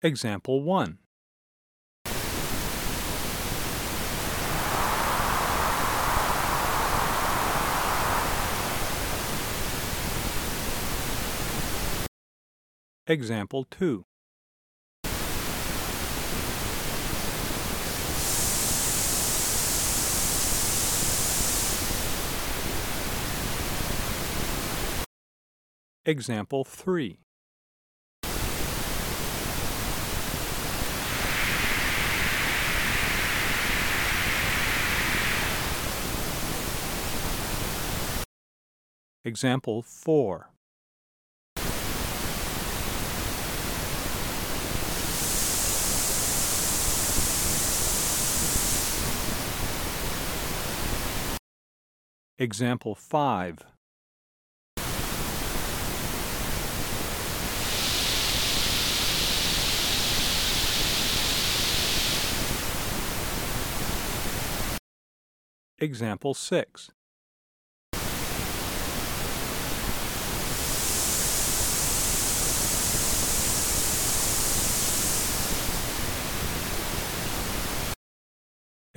Example 1. Example 2. Example 3. Example 4. Example 5. Example 6.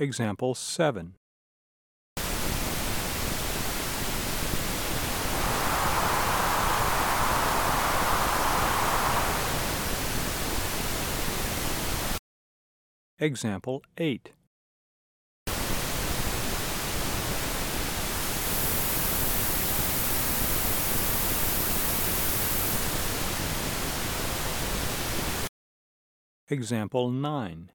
Example 7. Example 8. Example 9.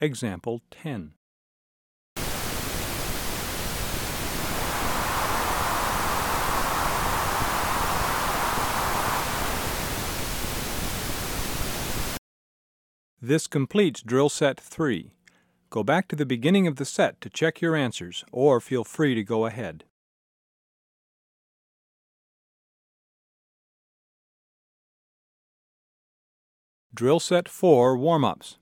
Example 10. This completes drill set 3. Go back to the beginning of the set to check your answers, or feel free to go ahead. Drill set 4 warm-ups.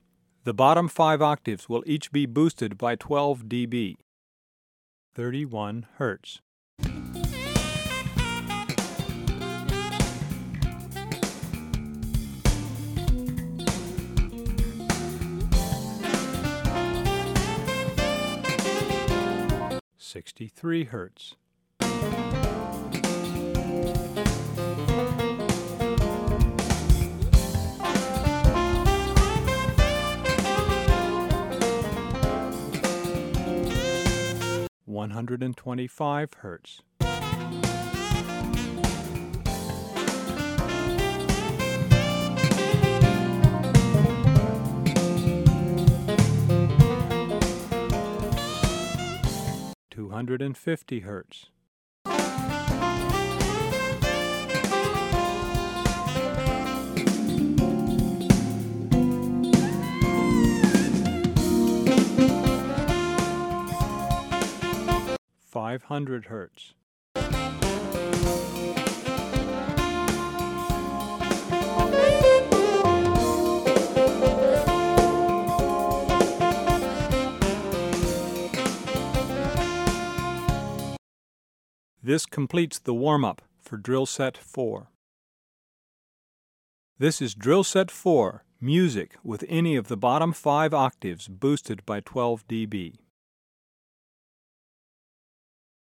The bottom five octaves will each be boosted by 12 dB. 31 Hz. Sixty-three Hertz. One hundred and twenty-five Hertz. Two hundred and fifty Hertz. Five hundred Hertz. This completes the warm-up for drill set 4. This is drill set 4, music with any of the bottom 5 octaves boosted by 12 dB.